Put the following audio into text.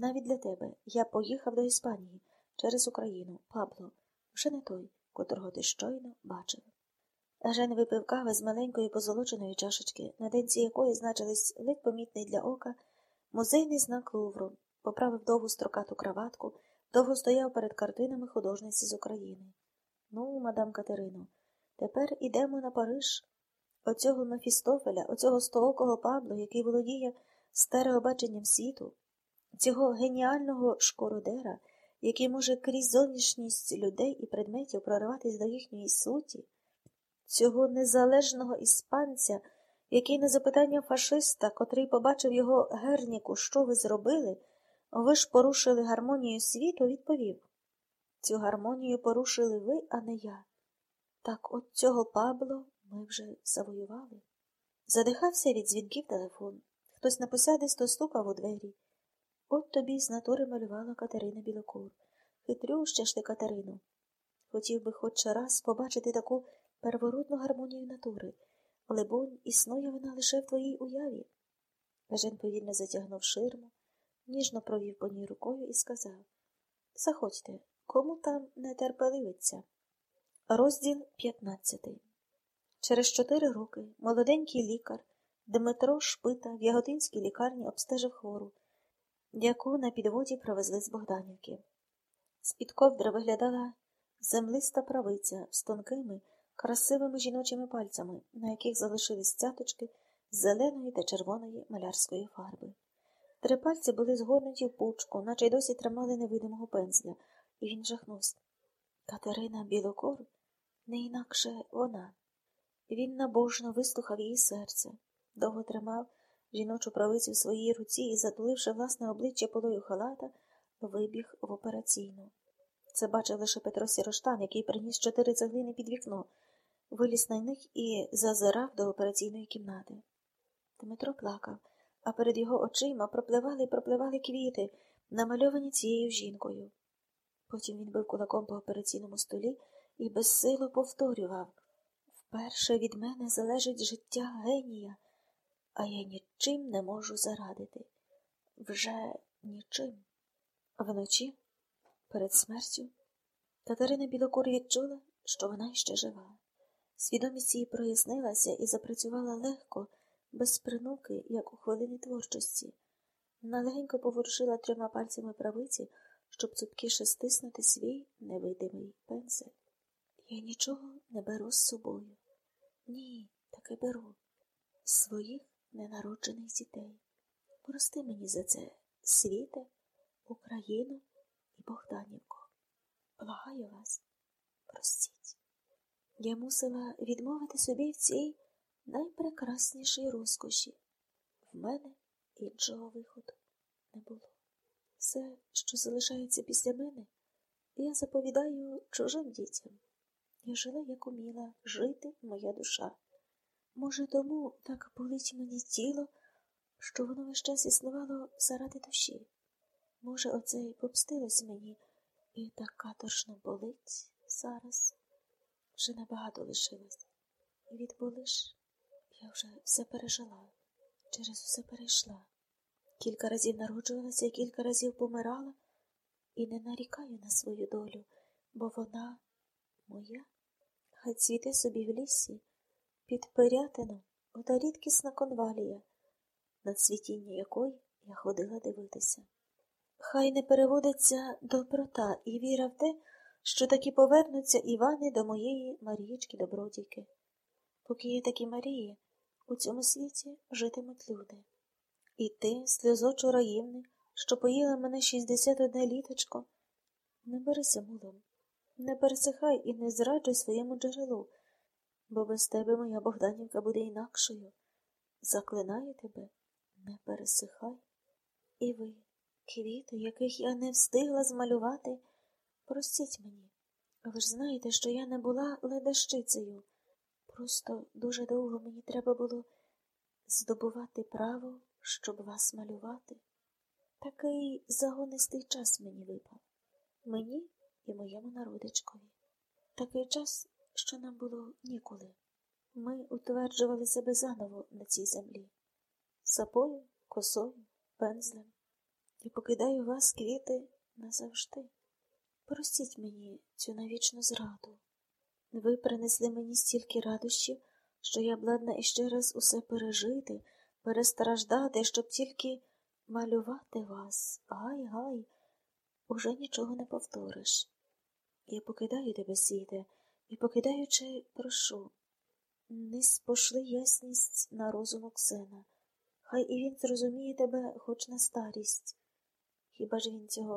Навіть для тебе я поїхав до Іспанії через Україну, Пабло, вже не той, котрого ти щойно бачив. Жен випив кави з маленької позолоченої чашечки, на денці якої значились ледь помітний для ока музейний знак Лувру, поправив довгу строкату краватку, довго стояв перед картинами художниці з України. Ну, мадам Катерино, тепер ідемо на Париж. Оцього Мефістофеля, оцього стоокого Пабло, який володіє стереобаченням світу, цього геніального шкородера, який може крізь зовнішність людей і предметів прориватись до їхньої суті, цього незалежного іспанця, який на запитання фашиста, котрий побачив його герніку, що ви зробили, ви ж порушили гармонію світу, відповів. Цю гармонію порушили ви, а не я. Так от цього Пабло ми вже завоювали. Задихався від дзвінків телефон. Хтось напосядисто стукав у двері. От тобі з натури малювала Катерина Білокур. Хитрюща ж ти, Катерину. Хотів би хоч раз побачити таку первородну гармонію натури. Либонь, існує вона лише в твоїй уяві. Жен повільно затягнув ширму, ніжно провів по ній рукою і сказав Заходьте, кому там не терпеливиться. Розділ 15 Через чотири роки молоденький лікар Дмитро Шпита в Яготинській лікарні обстежив хвору, яку на підводі привезли з Богданівки. З-під ковдри виглядала землиста правиця з тонкими, красивими жіночими пальцями, на яких залишились цяточки зеленої та червоної малярської фарби. Три пальці були згорнуті в пучку, наче й досі тримали невидимого пензля, і він жахнувся. Катерина Білокор не інакше вона. Він набожно вислухав її серце, довго тримав жіночу правицю в своїй руці і, затуливши власне обличчя полою халата, вибіг в операційну. Це бачив лише Петро Сіроштан, який приніс чотири цеглини під вікно, виліз на них і зазирав до операційної кімнати. Дмитро плакав, а перед його очима пропливали і пропливали квіти, намальовані цією жінкою. Потім він бив кулаком по операційному столі і безсило повторював Вперше від мене залежить життя генія, а я нічим не можу зарадити. Вже нічим. Вночі, перед смертю, Катерина Білокур відчула, що вона ще жива. Свідомість її прояснилася і запрацювала легко, без принуки, як у хвилини творчості. Вона легенько поворушила трьома пальцями правиці, щоб цупкіше стиснути свій невидимий пензель. Я нічого не беру з собою. Ні, таки беру своїх ненароджених дітей. Прости мені за це світе, Україну і Богданівку. Благаю вас, простіть. Я мусила відмовити собі в цій найпрекраснішій розкоші. В мене іншого виходу не було. Все, що залишається після мене, я заповідаю чужим дітям. Я жила, як уміла, жити моя душа. Може, тому так болить мені тіло, що воно весь час існувало заради душі. Може, оце й попстилось мені, і так каторшно болить зараз. Вже небагато лишилось. І від болиш я вже все пережила, через все перейшла. Кілька разів народжувалася кілька разів помирала, і не нарікаю на свою долю, бо вона моя. Хай цвіте собі в лісі, під пирятином ота рідкісна конвалія, на цвітіння якої я ходила дивитися. Хай не переводиться доброта і віра в те, що таки повернуться Івани до моєї Марієчки Добродійки. Поки є такі Марії, у цьому світі житимуть люди. І ти, сльозочу раївни, що поїла мене 61 літочко, не берися мулом. Не пересихай і не зраджуй своєму джерелу, бо без тебе моя Богданівка буде інакшою. Заклинаю тебе, не пересихай. І ви, квіти, яких я не встигла змалювати, простіть мені. Ви ж знаєте, що я не була ледащицею. Просто дуже довго мені треба було здобувати право, щоб вас малювати. Такий загонистий час мені випав. Мені і моєму народичкові. Такий час, що нам було ніколи. Ми утверджували себе заново на цій землі, сапою, косою, пензлем. і покидаю вас, квіти, назавжди. Простіть мені цю навічну зраду. Ви принесли мені стільки радощів, що я бладна іще раз усе пережити, перестраждати, щоб тільки малювати вас. Гай, гай, уже нічого не повториш. Я покидаю тебе, світе, і покидаючи, прошу, не спошли ясність на розум Оксена. Хай і він зрозуміє тебе хоч на старість. Хіба ж він цього